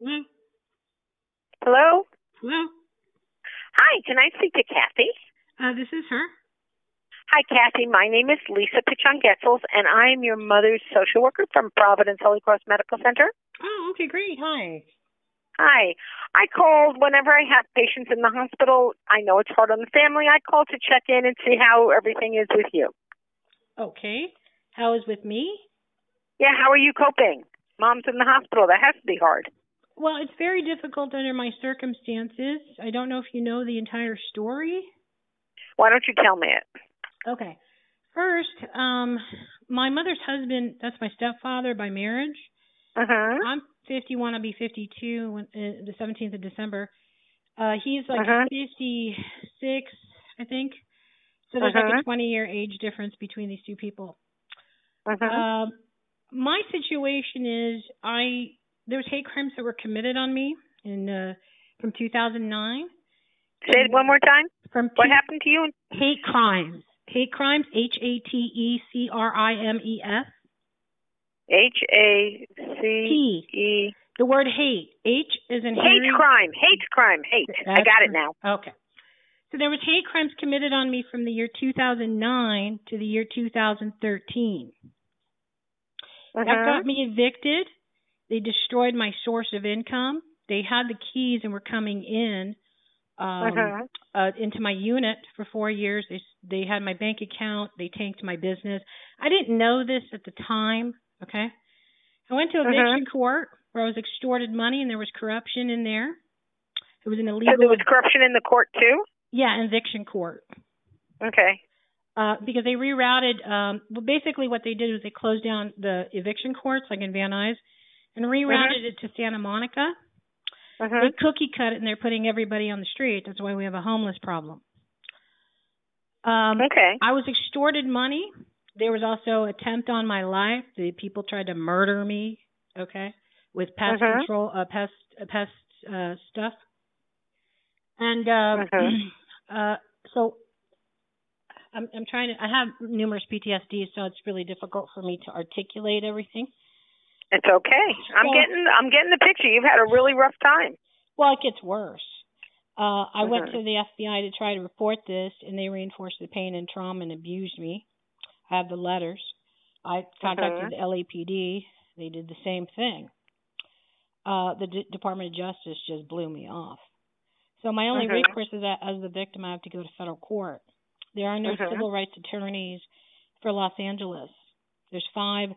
Hello? Hello? Hello? Hi, can I speak to Kathy? Uh, this is her. Hi, Kathy. My name is Lisa Pichon Getzels, and I am your mother's social worker from Providence Holy Cross Medical Center. Oh, okay, great. Hi. Hi. I called whenever I have patients in the hospital. I know it's hard on the family. I call to check in and see how everything is with you. Okay. How is with me? Yeah, how are you coping? Mom's in the hospital. That has to be hard. Well, it's very difficult under my circumstances. I don't know if you know the entire story. Why don't you tell me it? Okay. First, um, my mother's husband, that's my stepfather by marriage. Uh-huh. I'm 51, I'll be 52 when, uh, the 17th of December. Uh, he's like Uh-huh. 56, I think. So there's like Uh-huh. a 20 year age difference between these two people. Uh-huh. Um, my situation is I there was hate crimes that were committed on me in uh, from 2009. Say it one more time. From What two- happened to you? hate crimes. Hate crimes. H A T E C R I M E S. H A C T. E. The word hate. H is in Hate Henry. crime. Hate crime. Hate. I got it now. Okay. So there was hate crimes committed on me from the year 2009 to the year 2013. That Uh-huh. got me evicted. They destroyed my source of income. They had the keys and were coming in um, Uh-huh. uh, into my unit for four years. They they had my bank account. They tanked my business. I didn't know this at the time. Okay. I went to Uh-huh. eviction court where I was extorted money and there was corruption in there. It was an So illegal. there was corruption in the court too? yeah, eviction court. Okay. Uh, because they rerouted. Um, well, basically, what they did was they closed down the eviction courts, like in Van Nuys, and rerouted it to Santa Monica. Uh-huh. They cookie cut it, and they're putting everybody on the street. That's why we have a homeless problem. Um, Okay. I was extorted money. There was also attempt on my life. The people tried to murder me. Okay, with pest Mhm. control, uh, pest, uh, pest uh, stuff. And uh, Mhm. uh, so I'm, I'm trying to. I have numerous PTSD, so it's really difficult for me to articulate everything. It's okay. I'm So- getting I'm getting the picture. You've had a really rough time. Well, it gets worse. Uh, I went Mhm. to the FBI to try to report this, and they reinforced the pain and trauma and abused me. I have the letters. I contacted Mhm. the LAPD. They did the same thing. Uh, the D- Department of Justice just blew me off. So my only Mhm. recourse is that as the victim, I have to go to federal court. There are no Mhm. civil rights attorneys for Los Angeles. There's five,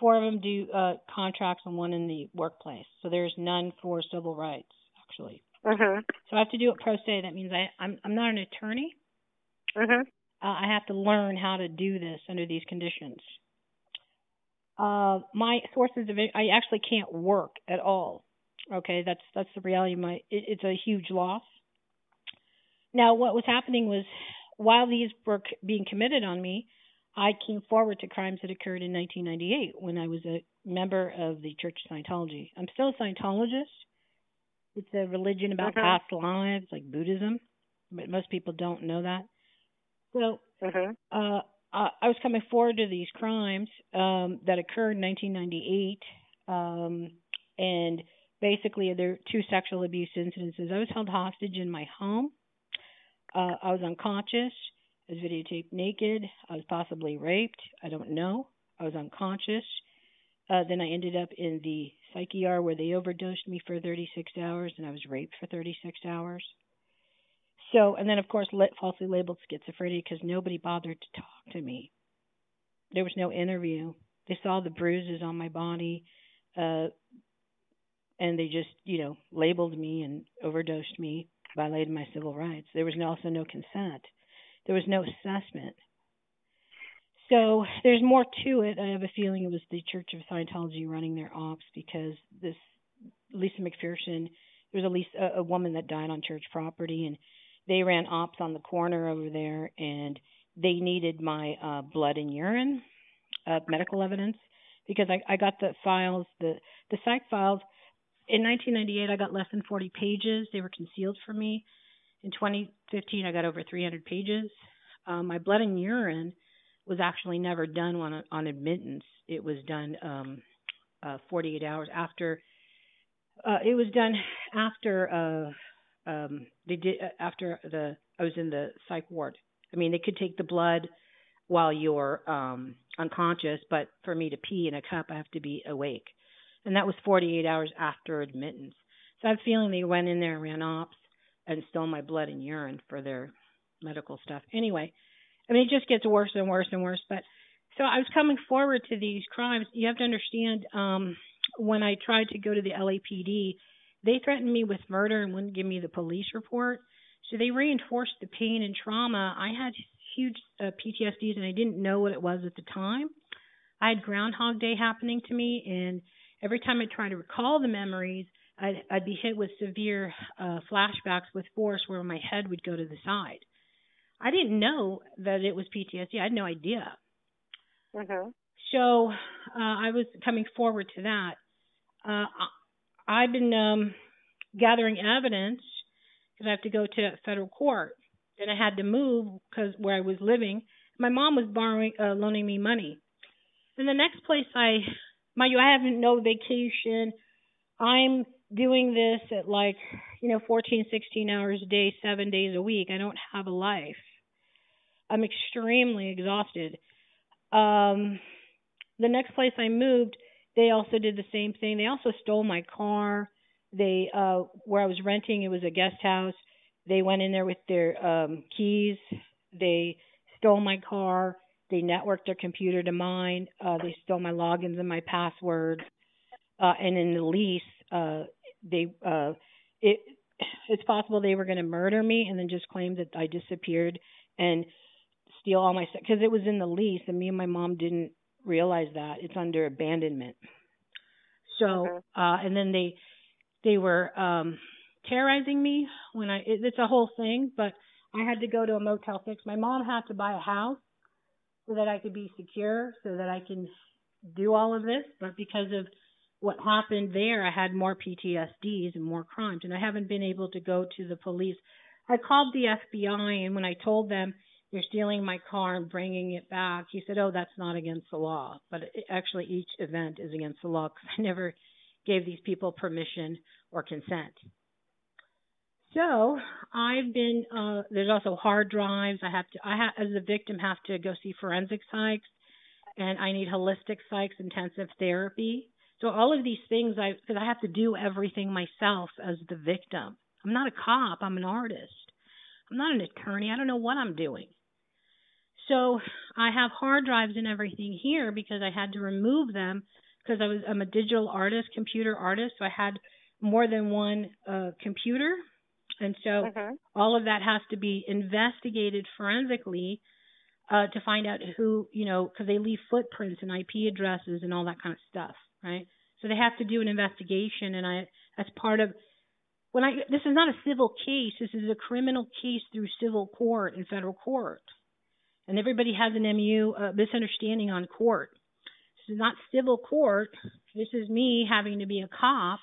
four of them do uh, contracts and one in the workplace. So there's none for civil rights actually. Mhm. So I have to do it pro se. That means I, I'm I'm not an attorney. Mhm. Uh, I have to learn how to do this under these conditions. Uh, my sources of I actually can't work at all. Okay, that's that's the reality. Of my it, it's a huge loss. Now, what was happening was while these were c- being committed on me, I came forward to crimes that occurred in 1998 when I was a member of the Church of Scientology. I'm still a Scientologist. It's a religion about Mhm. past lives, like Buddhism, but most people don't know that. So Mhm. uh, I was coming forward to these crimes um, that occurred in 1998, um, and basically there were two sexual abuse incidences. I was held hostage in my home. Uh, I was unconscious. I was videotaped naked. I was possibly raped. I don't know. I was unconscious. Uh, then I ended up in the psych ER where they overdosed me for 36 hours, and I was raped for 36 hours. So, and then of course, lit, falsely labeled schizophrenia because nobody bothered to talk to me. There was no interview. They saw the bruises on my body, uh, and they just, you know, labeled me and overdosed me, violated my civil rights. There was also no consent. There was no assessment. So there's more to it. I have a feeling it was the Church of Scientology running their ops because this Lisa McPherson, there was a, Lisa, a, woman that died on church property, and they ran ops on the corner over there, and they needed my uh, blood and urine, uh, medical evidence, because I, I got the files, the the psych files. In 1998, I got less than 40 pages. They were concealed from me. In 2015, I got over 300 pages. Um, my blood and urine was actually never done on on admittance. It was done um, uh, 48 hours after uh, it was done after uh, um, they did uh, after the I was in the psych ward. I mean, they could take the blood while you're um, unconscious, but for me to pee in a cup, I have to be awake, and that was 48 hours after admittance. So I have a feeling they went in there and ran ops and stole my blood and urine for their medical stuff. Anyway, I mean, it just gets worse and worse and worse. But so I was coming forward to these crimes. You have to understand, um, when I tried to go to the LAPD, they threatened me with murder and wouldn't give me the police report. So they reinforced the pain and trauma. I had huge uh, PTSDs and I didn't know what it was at the time. I had Groundhog Day happening to me, and every time I tried to recall the memories, I'd, I'd be hit with severe uh, flashbacks with force where my head would go to the side. I didn't know that it was PTSD. I had no idea. Mm-hmm. So uh, I was coming forward to that. Uh, I've been um, gathering evidence because I have to go to federal court. Then I had to move because where I was living, my mom was borrowing, uh, loaning me money. And the next place I, mind you, I have no vacation. I'm doing this at like, you know, 14, 16 hours a day, seven days a week. I don't have a life. I'm extremely exhausted. Um, the next place I moved, they also did the same thing. They also stole my car. They, uh, where I was renting, it was a guest house. They went in there with their um, keys. They stole my car. They networked their computer to mine. Uh, they stole my logins and my passwords. Uh, and in the lease, uh, they uh, it it's possible they were going to murder me and then just claim that I disappeared and steal all my stuff because it was in the lease and me and my mom didn't realize that it's under abandonment. So mm-hmm. uh and then they they were um terrorizing me when I it, it's a whole thing, but I had to go to a motel six. My mom had to buy a house so that I could be secure, so that I can do all of this, but because of what happened there, I had more PTSDs and more crimes, and I haven't been able to go to the police. I called the FBI, and when I told them they're stealing my car and bringing it back, he said, "Oh, that's not against the law." But it, actually, each event is against the law because I never gave these people permission or consent. So I've been. Uh, there's also hard drives. I have to. I have, as a victim, have to go see forensic psychs, and I need holistic psychs, intensive therapy so all of these things, I because I have to do everything myself as the victim. I'm not a cop. I'm an artist. I'm not an attorney. I don't know what I'm doing. So I have hard drives and everything here because I had to remove them because I was I'm a digital artist, computer artist. So I had more than one uh, computer, and so mm-hmm. all of that has to be investigated forensically uh, to find out who you know because they leave footprints and IP addresses and all that kind of stuff right? So they have to do an investigation, and I as part of when I this is not a civil case. This is a criminal case through civil court and federal court, and everybody has an MU uh, misunderstanding on court. This is not civil court. This is me having to be a cop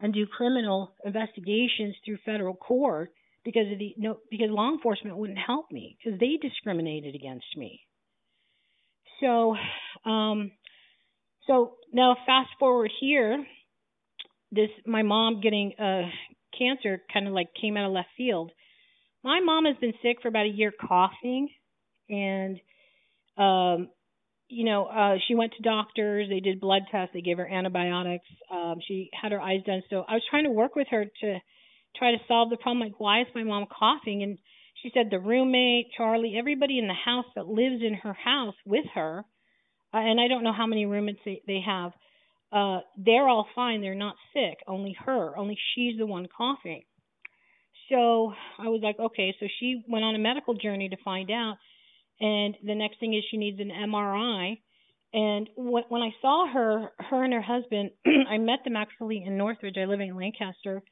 and do criminal investigations through federal court because of the no because law enforcement wouldn't help me because they discriminated against me. So um so now fast forward here, this my mom getting uh cancer kind of like came out of left field. My mom has been sick for about a year coughing and um you know, uh she went to doctors, they did blood tests, they gave her antibiotics. Um she had her eyes done. So I was trying to work with her to try to solve the problem like why is my mom coughing and she said the roommate, Charlie, everybody in the house that lives in her house with her uh, and I don't know how many roommates they, they have. Uh, they're all fine. They're not sick. Only her. Only she's the one coughing. So I was like, okay. So she went on a medical journey to find out. And the next thing is she needs an MRI. And when, when I saw her, her and her husband, I met them actually in Northridge. I live in Lancaster.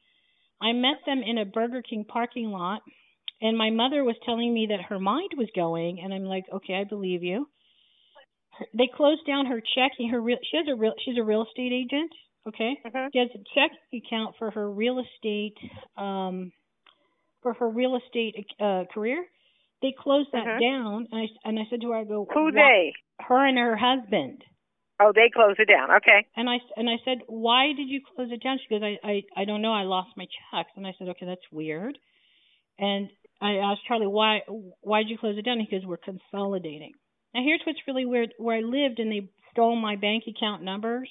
I met them in a Burger King parking lot. And my mother was telling me that her mind was going. And I'm like, okay, I believe you they closed down her checking her real she has a real she's a real estate agent okay mm-hmm. she has a checking account for her real estate um for her real estate uh career they closed that mm-hmm. down and i and i said to her i go who they her and her husband Oh, they closed it down. Okay. And I and I said, "Why did you close it down?" She goes, "I I I don't know. I lost my checks." And I said, "Okay, that's weird." And I asked Charlie, "Why why did you close it down?" He goes, "We're consolidating." Now here's what's really weird. Where I lived, and they stole my bank account numbers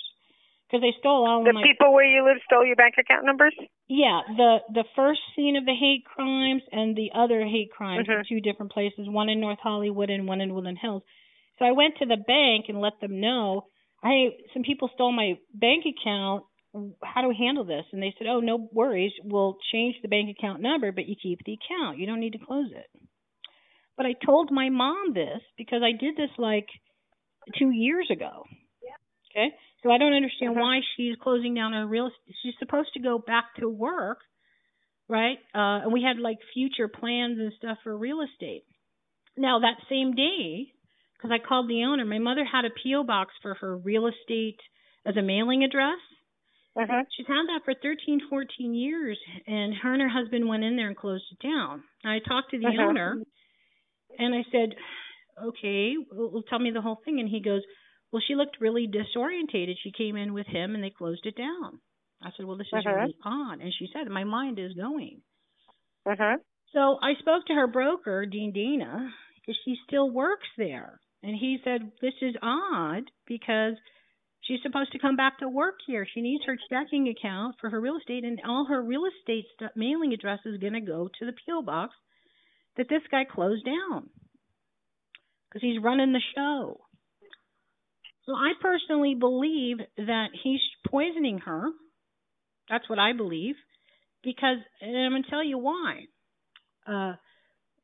because they stole all the of my. people where you live stole your bank account numbers. Yeah, the the first scene of the hate crimes and the other hate crimes Mhm. in two different places, one in North Hollywood and one in Woodland Hills. So I went to the bank and let them know, "Hey, some people stole my bank account. How do we handle this?" And they said, "Oh, no worries. We'll change the bank account number, but you keep the account. You don't need to close it." But I told my mom this because I did this like 2 years ago. Okay? So I don't understand Mhm. why she's closing down her real estate. She's supposed to go back to work, right? Uh and we had like future plans and stuff for real estate. Now that same day, because I called the owner, my mother had a PO box for her real estate as a mailing address. Mhm. She's had that for 13, 14 years, and her and her husband went in there and closed it down. I talked to the Mhm. owner, and I said, "Okay, well, tell me the whole thing." And he goes, "Well, she looked really disorientated. She came in with him, and they closed it down." I said, "Well, this is Mhm. really odd." And she said, "My mind is going." Mhm. So I spoke to her broker, Dean Dana, because she still works there. And he said, This is odd because she's supposed to come back to work here. She needs her checking account for her real estate, and all her real estate stuff, mailing address is going to go to the P.O. box that this guy closed down because he's running the show. So I personally believe that he's poisoning her. That's what I believe. Because, and I'm going to tell you why uh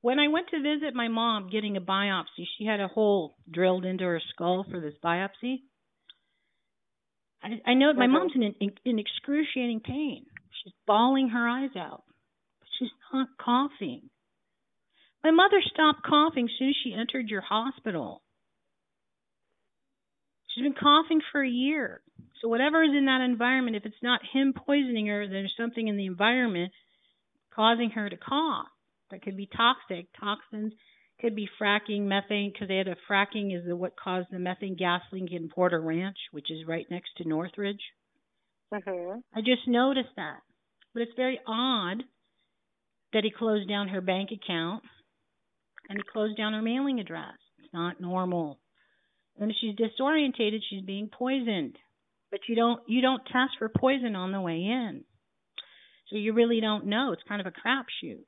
when I went to visit my mom getting a biopsy, she had a hole drilled into her skull for this biopsy. I, I know my mom's in, in in excruciating pain. She's bawling her eyes out, but she's not coughing. My mother stopped coughing soon as she entered your hospital. She's been coughing for a year. So whatever is in that environment, if it's not him poisoning her, there's something in the environment causing her to cough. That could be toxic toxins, could be fracking, methane, because they had a fracking is the, what caused the methane gas leak in Porter Ranch, which is right next to Northridge. Mhm. I just noticed that, but it's very odd that he closed down her bank account and he closed down her mailing address. It's not normal. And if she's disorientated, she's being poisoned. But you don't you don't test for poison on the way in. So you really don't know. It's kind of a crapshoot.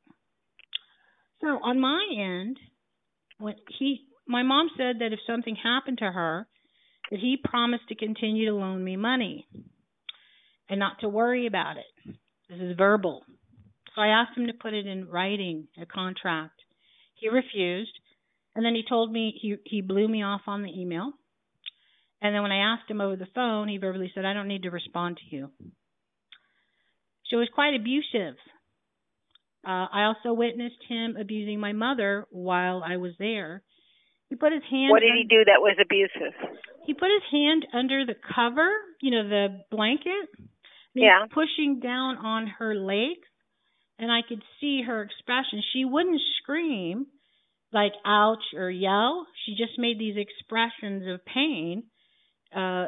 So on my end, when he my mom said that if something happened to her, that he promised to continue to loan me money and not to worry about it. This is verbal. So I asked him to put it in writing, a contract. He refused. And then he told me he he blew me off on the email. And then when I asked him over the phone, he verbally said, I don't need to respond to you. So it was quite abusive. Uh, I also witnessed him abusing my mother while I was there. He put his hand. What did he do that was abusive? He put his hand under the cover, you know, the blanket. Yeah. was pushing down on her legs, and I could see her expression. She wouldn't scream like ouch or yell. She just made these expressions of pain. Uh,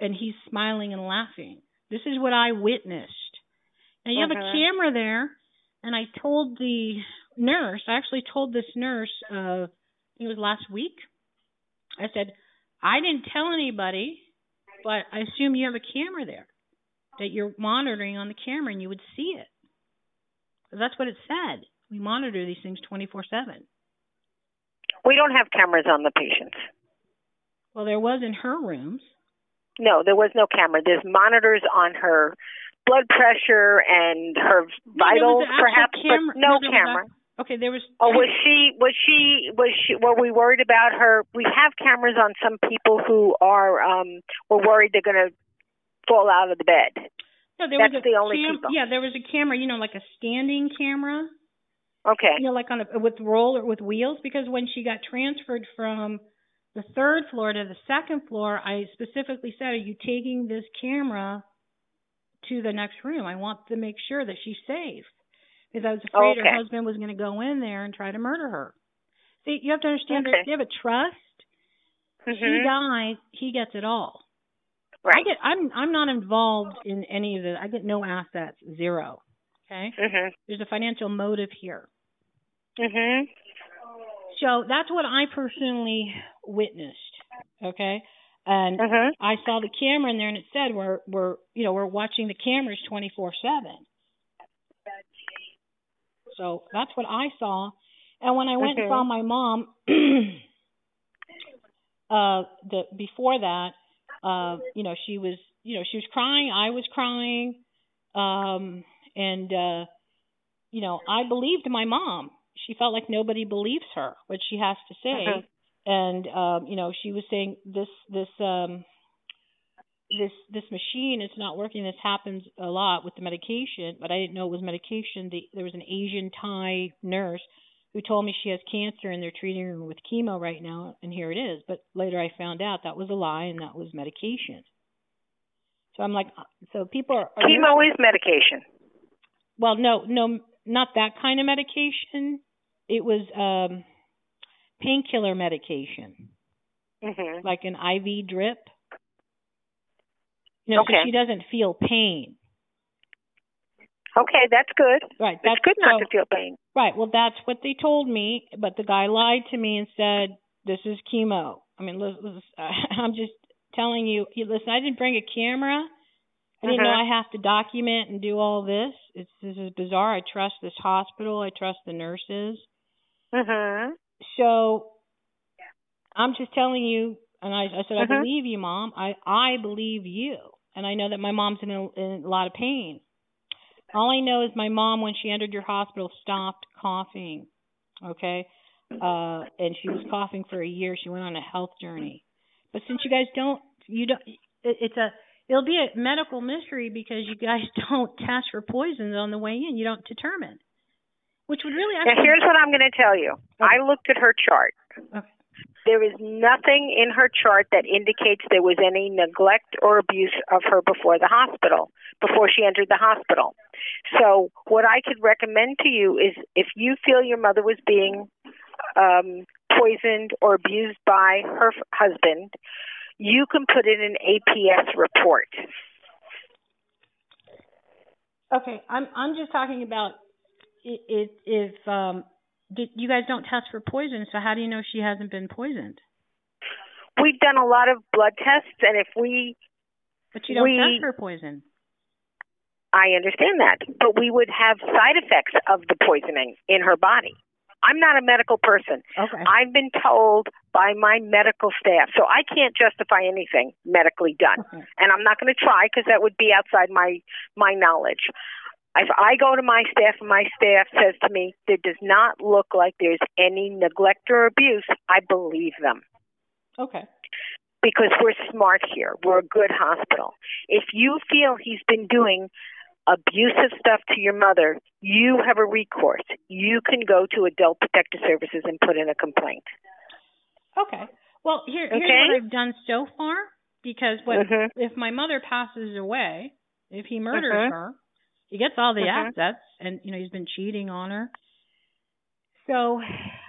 and he's smiling and laughing. This is what I witnessed. Now you have a Mhm. camera there, and I told the nurse. I actually told this nurse. Uh, it was last week. I said I didn't tell anybody, but I assume you have a camera there that you're monitoring on the camera, and you would see it. 'Cause that's what it said. We monitor these things 24/7. We don't have cameras on the patients. Well, there was in her rooms. No, there was no camera. There's monitors on her blood pressure and her No, vitals, actual perhaps, camera. but no, was camera. okay, there was. Oh, was she? Was she? Was she? Were we worried about her? We have cameras on some people who are. um We're worried they're going to fall out of the bed. No, there That's was a the only cam- people. Yeah, there was a camera. You know, like a standing camera. Okay. You know, like on a with roller with wheels. Because when she got transferred from the third floor to the second floor, I specifically said, "Are you taking this camera to the next room? I want to make sure that she's safe." Because I was afraid Okay. her husband was going to go in there and try to murder her. See, you have to understand Okay. that they have a trust She Mhm. dies, he gets it all. Right. I get I'm I'm not involved in any of this. I get no assets, zero. Okay? Mhm. There's a financial motive here. Mhm. So that's what I personally witnessed. Okay? And Mhm. I saw the camera in there and it said we're we're you know, we're watching the cameras twenty four seven. So that's what I saw. And when I went and Mhm. saw my mom uh the before that, uh, you know, she was you know, she was crying, I was crying. Um and uh you know, I believed my mom. She felt like nobody believes her what she has to say. Mhm. And um, you know, she was saying this this um this this machine is not working. This happens a lot with the medication, but I didn't know it was medication. The, there was an Asian Thai nurse who told me she has cancer and they're treating her with chemo right now, and here it is. But later I found out that was a lie and that was medication. So I'm like, so people are, are Chemo is medication. well, no, no, not that kind of medication. It was um painkiller medication, Mhm. like an IV drip. You know, Okay. so she doesn't feel pain. Okay, that's good. Right. It's That's good not so- to feel pain. Right. Well, that's what they told me, but the guy lied to me and said this is chemo. I mean, listen, I'm just telling you. Listen, I didn't bring a camera. I didn't know Mhm. I have to document and do all this. It's this is bizarre. I trust this hospital. I trust the nurses. Mhm. So I'm just telling you, and I, I said, I Mhm. believe you, mom. I I believe you, and I know that my mom's in a, in a lot of pain. All I know is my mom, when she entered your hospital, stopped coughing. Okay, uh, and she was coughing for a year. She went on a health journey. But since you guys don't, you don't, it, it's a it'll be a medical mystery because you guys don't test for poisons on the way in. You don't determine, which would really Now, here's what I'm going to tell you. I looked at her chart. Okay. There is nothing in her chart that indicates there was any neglect or abuse of her before the hospital, before she entered the hospital. So, what I could recommend to you is if you feel your mother was being um, poisoned or abused by her f- husband, you can put in an APS report. Okay, I'm I'm just talking about i- if if um did, you guys don't test for poison, so how do you know she hasn't been poisoned? We've done a lot of blood tests, and if we But you don't We- test for poison. I understand that, but we would have side effects of the poisoning in her body. I'm not a medical person. Okay. I've been told by my medical staff, so I can't justify anything medically done, Okay. and I'm not going to try because that would be outside my my knowledge. If I go to my staff and my staff says to me, "There does not look like there's any neglect or abuse," I believe them Okay. because we're smart here. We're a good hospital. If you feel he's been doing abusive stuff to your mother, you have a recourse. You can go to Adult Protective Services and put in a complaint. Okay. Well, here here's Okay. what I've done so far because what Mhm. if my mother passes away, if he murders Mhm. her, he gets all the Mhm. assets and you know he's been cheating on her. So,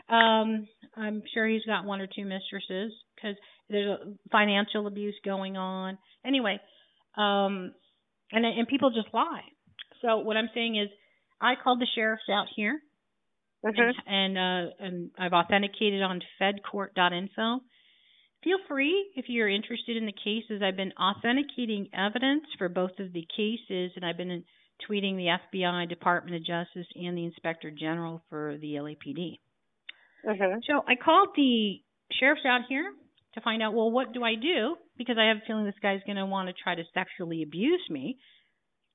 um I'm sure he's got one or two mistresses cuz there's a financial abuse going on. Anyway, um and and people just lie. So what I'm saying is I called the sheriffs out here Mhm. and uh, and I've authenticated on fedcourt.info. Feel free if you're interested in the cases. I've been authenticating evidence for both of the cases, and I've been tweeting the FBI, Department of Justice, and the Inspector General for the LAPD. Mhm. So I called the sheriffs out here to find out, well, what do I do? Because I have a feeling this guy's going to want to try to sexually abuse me.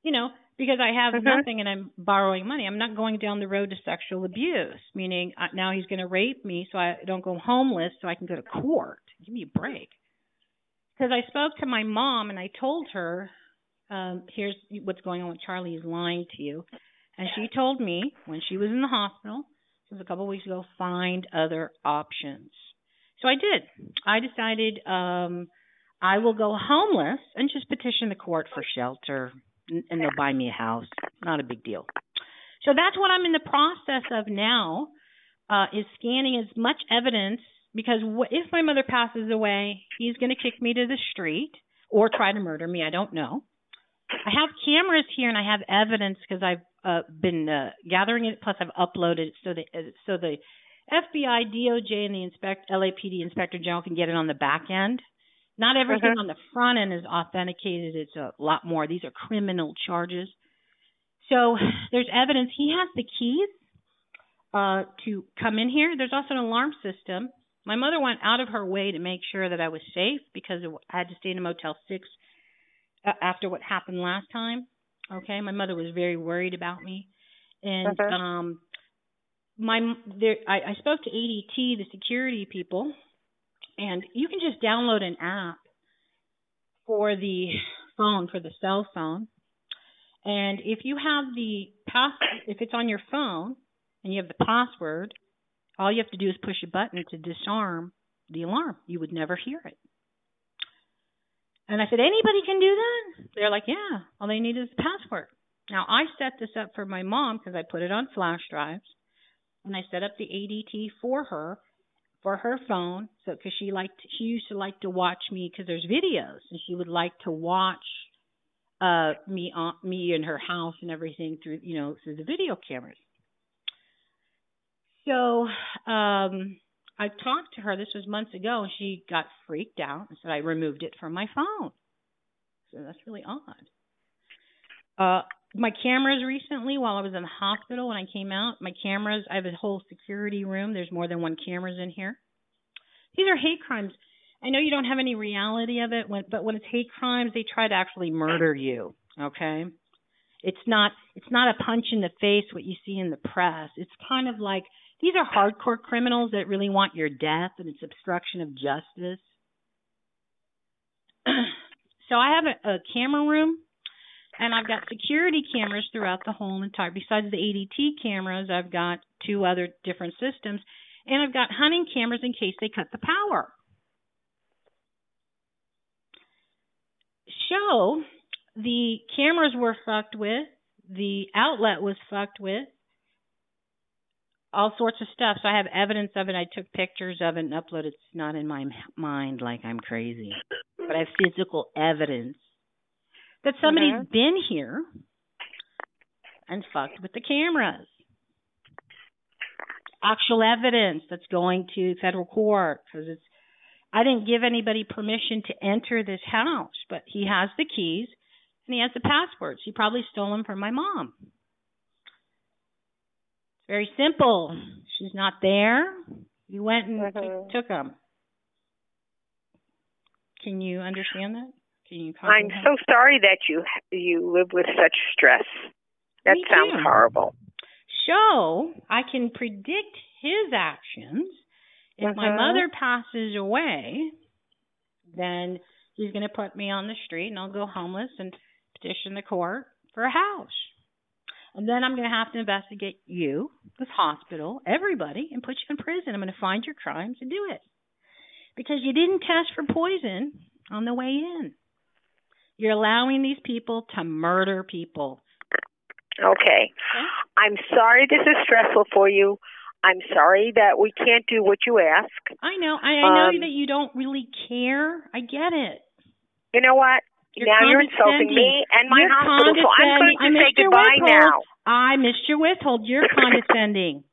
You know, because I have Mhm. nothing and I'm borrowing money. I'm not going down the road to sexual abuse, meaning uh, now he's going to rape me so I don't go homeless so I can go to court. Give me a break. Because I spoke to my mom and I told her, um, here's what's going on with Charlie. He's lying to you. And she told me when she was in the hospital, this was a couple of weeks ago, find other options. So I did. I decided um I will go homeless and just petition the court for shelter and they'll buy me a house. Not a big deal. So that's what I'm in the process of now, uh, is scanning as much evidence because if my mother passes away, he's going to kick me to the street or try to murder me. I don't know. I have cameras here and I have evidence because I've uh, been uh, gathering it. Plus, I've uploaded it so the uh, so the FBI, DOJ, and the inspect LAPD Inspector General can get it on the back end. Not everything uh-huh. on the front end is authenticated. It's a lot more. These are criminal charges. So there's evidence. He has the keys uh, to come in here. There's also an alarm system. My mother went out of her way to make sure that I was safe because I had to stay in a Motel 6 uh, after what happened last time. Okay, my mother was very worried about me, and uh-huh. um, my there I, I spoke to ADT, the security people, and you can just download an app for the phone for the cell phone, and if you have the pass, if it's on your phone and you have the password, all you have to do is push a button to disarm the alarm. You would never hear it. And I said, anybody can do that? They're like, yeah, all they need is a password. Now, I set this up for my mom because I put it on flash drives. And I set up the ADT for her, for her phone, so because she liked, she used to like to watch me because there's videos, and she would like to watch uh me on me in her house and everything through you know through the video cameras. So um I talked to her, this was months ago, and she got freaked out and said I removed it from my phone. So that's really odd. Uh, my cameras recently, while I was in the hospital when I came out, my cameras, I have a whole security room. There's more than one cameras in here. These are hate crimes. I know you don't have any reality of it, when, but when it's hate crimes, they try to actually murder you. Okay, it's not it's not a punch in the face what you see in the press. It's kind of like these are hardcore criminals that really want your death and it's obstruction of justice. so I have a, a camera room and I've got security cameras throughout the whole entire besides the ADT cameras, I've got two other different systems and I've got hunting cameras in case they cut the power. So the cameras were fucked with, the outlet was fucked with, all sorts of stuff. So I have evidence of it. I took pictures of it and uploaded. It's not in my mind like I'm crazy, but I have physical evidence that somebody's mm-hmm. been here and fucked with the cameras. Actual evidence that's going to federal court because it's. I didn't give anybody permission to enter this house, but he has the keys and he has the passwords. He probably stole them from my mom. Very simple. She's not there. You went and mm-hmm. t- took them. Can you understand that? Can you? I'm so sorry that you you live with such stress. That Me sounds too. horrible. So I can predict his actions. If mm-hmm. my mother passes away, then he's going to put me on the street, and I'll go homeless and petition the court for a house. And then I'm going to have to investigate you, this hospital, everybody, and put you in prison. I'm going to find your crimes and do it. Because you didn't test for poison on the way in. You're allowing these people to murder people. Okay. okay. I'm sorry this is stressful for you. I'm sorry that we can't do what you ask. I know. I, I know um, that you don't really care. I get it. You know what? You're now you're insulting me and my you're hospital, so I'm going to say goodbye withhold. now. I, missed Mr. Withhold, you're condescending.